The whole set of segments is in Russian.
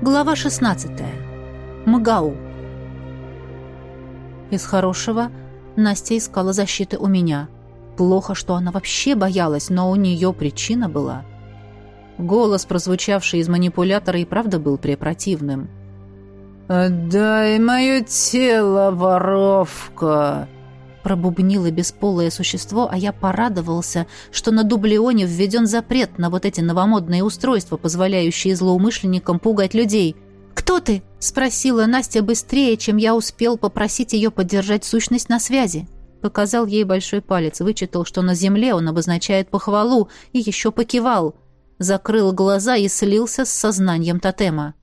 Глава 16. Мгау. Из хорошего Настя искала защиты у меня. Плохо, что она вообще боялась, но у нее причина была. Голос, прозвучавший из манипулятора, и правда был препротивным. «Отдай мое тело, воровка!» Пробубнило бесполое существо, а я порадовался, что на дублионе введен запрет на вот эти новомодные устройства, позволяющие злоумышленникам пугать людей. «Кто ты?» — спросила Настя быстрее, чем я успел попросить ее поддержать сущность на связи. Показал ей большой палец, вычитал, что на земле он обозначает похвалу, и еще покивал. Закрыл глаза и слился с сознанием тотема.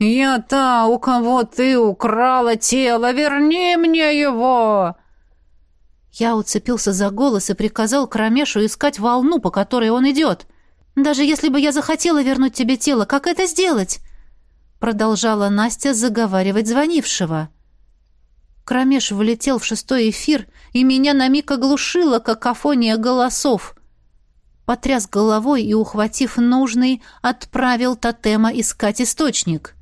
«Я та, у кого ты украла тело! Верни мне его!» Я уцепился за голос и приказал Кромешу искать волну, по которой он идет. «Даже если бы я захотела вернуть тебе тело, как это сделать?» Продолжала Настя заговаривать звонившего. Кромеш влетел в шестой эфир, и меня на миг оглушила какофония голосов. Потряс головой и, ухватив нужный, отправил тотема искать источник.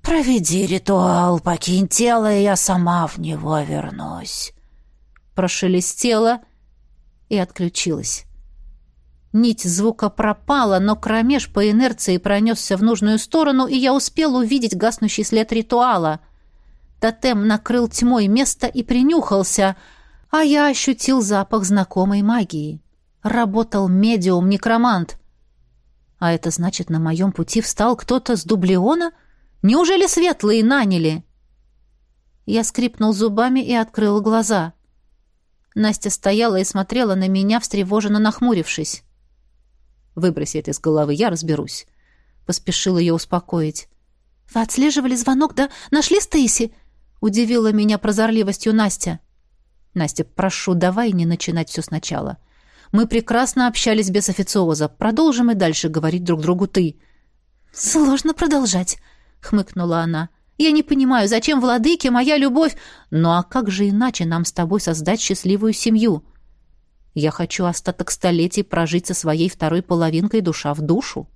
«Проведи ритуал, покинь тело, и я сама в него вернусь» прошелестела и отключилась. Нить звука пропала, но кромеж по инерции пронесся в нужную сторону, и я успел увидеть гаснущий след ритуала. Тотем накрыл тьмой место и принюхался, а я ощутил запах знакомой магии. Работал медиум-некромант. А это значит, на моем пути встал кто-то с дублиона? Неужели светлые наняли? Я скрипнул зубами и открыл глаза. Настя стояла и смотрела на меня, встревоженно нахмурившись. «Выброси это из головы, я разберусь», — поспешил ее успокоить. «Вы отслеживали звонок, да? Нашли Стейси?» — удивила меня прозорливостью Настя. «Настя, прошу, давай не начинать все сначала. Мы прекрасно общались без официоза. Продолжим и дальше говорить друг другу «ты». «Сложно продолжать», — хмыкнула она. Я не понимаю, зачем владыке моя любовь? Ну а как же иначе нам с тобой создать счастливую семью? Я хочу остаток столетий прожить со своей второй половинкой душа в душу.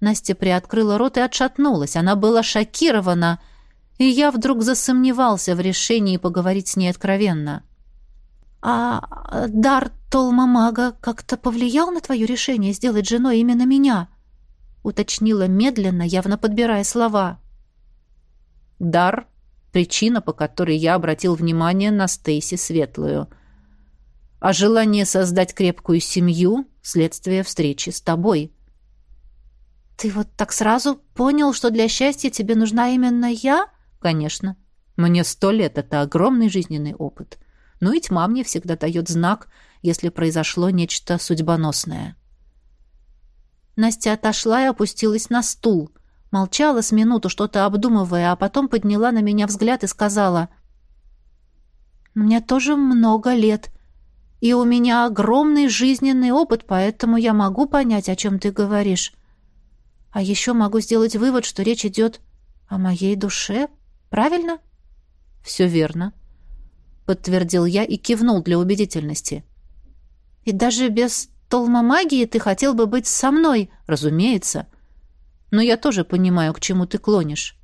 Настя приоткрыла рот и отшатнулась. Она была шокирована, и я вдруг засомневался в решении поговорить с ней откровенно. «А дар Толмамага как-то повлиял на твое решение сделать женой именно меня?» уточнила медленно, явно подбирая слова. Дар — причина, по которой я обратил внимание на Стейси Светлую. А желание создать крепкую семью — следствие встречи с тобой. «Ты вот так сразу понял, что для счастья тебе нужна именно я?» «Конечно. Мне сто лет — это огромный жизненный опыт. Ну и тьма мне всегда дает знак, если произошло нечто судьбоносное». Настя отошла и опустилась на стул — Молчала с минуту, что-то обдумывая, а потом подняла на меня взгляд и сказала. «Мне тоже много лет, и у меня огромный жизненный опыт, поэтому я могу понять, о чем ты говоришь. А еще могу сделать вывод, что речь идет о моей душе, правильно?» «Все верно», — подтвердил я и кивнул для убедительности. «И даже без толмомагии ты хотел бы быть со мной, разумеется но я тоже понимаю, к чему ты клонишь.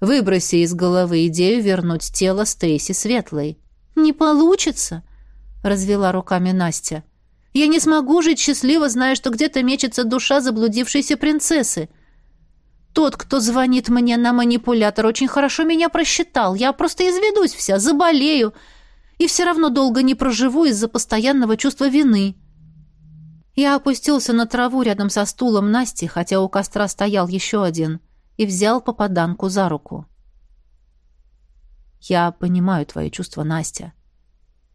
Выброси из головы идею вернуть тело Стейси светлой. Не получится, развела руками Настя. Я не смогу жить счастливо, зная, что где-то мечется душа заблудившейся принцессы. Тот, кто звонит мне на манипулятор, очень хорошо меня просчитал. Я просто изведусь вся, заболею и все равно долго не проживу из-за постоянного чувства вины. Я опустился на траву рядом со стулом Насти, хотя у костра стоял еще один, и взял попаданку за руку. «Я понимаю твои чувства, Настя.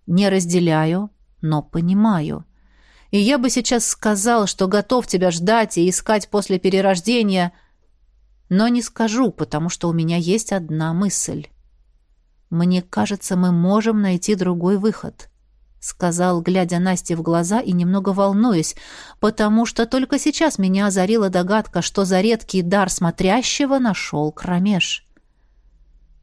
Не разделяю, но понимаю. И я бы сейчас сказал, что готов тебя ждать и искать после перерождения, но не скажу, потому что у меня есть одна мысль. Мне кажется, мы можем найти другой выход» сказал, глядя Насте в глаза и немного волнуясь, потому что только сейчас меня озарила догадка, что за редкий дар смотрящего нашел кромеш.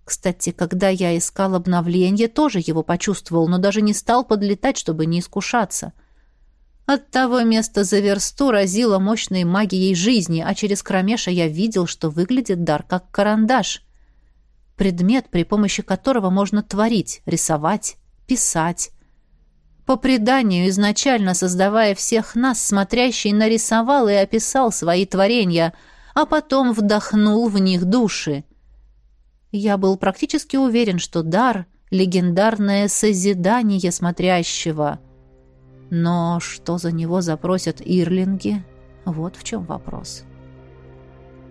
Кстати, когда я искал обновление, тоже его почувствовал, но даже не стал подлетать, чтобы не искушаться. От того места за версту разило мощной магией жизни, а через кромеша я видел, что выглядит дар как карандаш. Предмет, при помощи которого можно творить, рисовать, писать. По преданию, изначально создавая всех нас, смотрящий нарисовал и описал свои творения, а потом вдохнул в них души. Я был практически уверен, что дар — легендарное созидание смотрящего — но что за него запросят ирлинги? Вот в чем вопрос.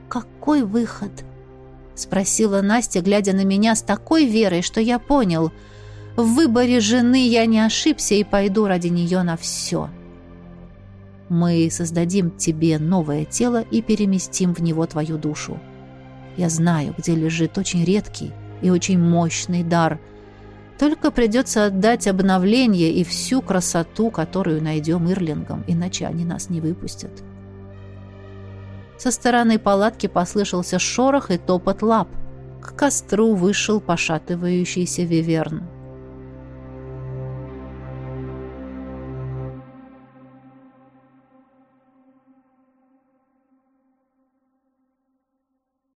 «Какой выход?» — спросила Настя, глядя на меня с такой верой, что я понял. В выборе жены я не ошибся и пойду ради нее на все. Мы создадим тебе новое тело и переместим в него твою душу. Я знаю, где лежит очень редкий и очень мощный дар — только придется отдать обновление и всю красоту, которую найдем Ирлингам, иначе они нас не выпустят. Со стороны палатки послышался шорох и топот лап. К костру вышел пошатывающийся виверн.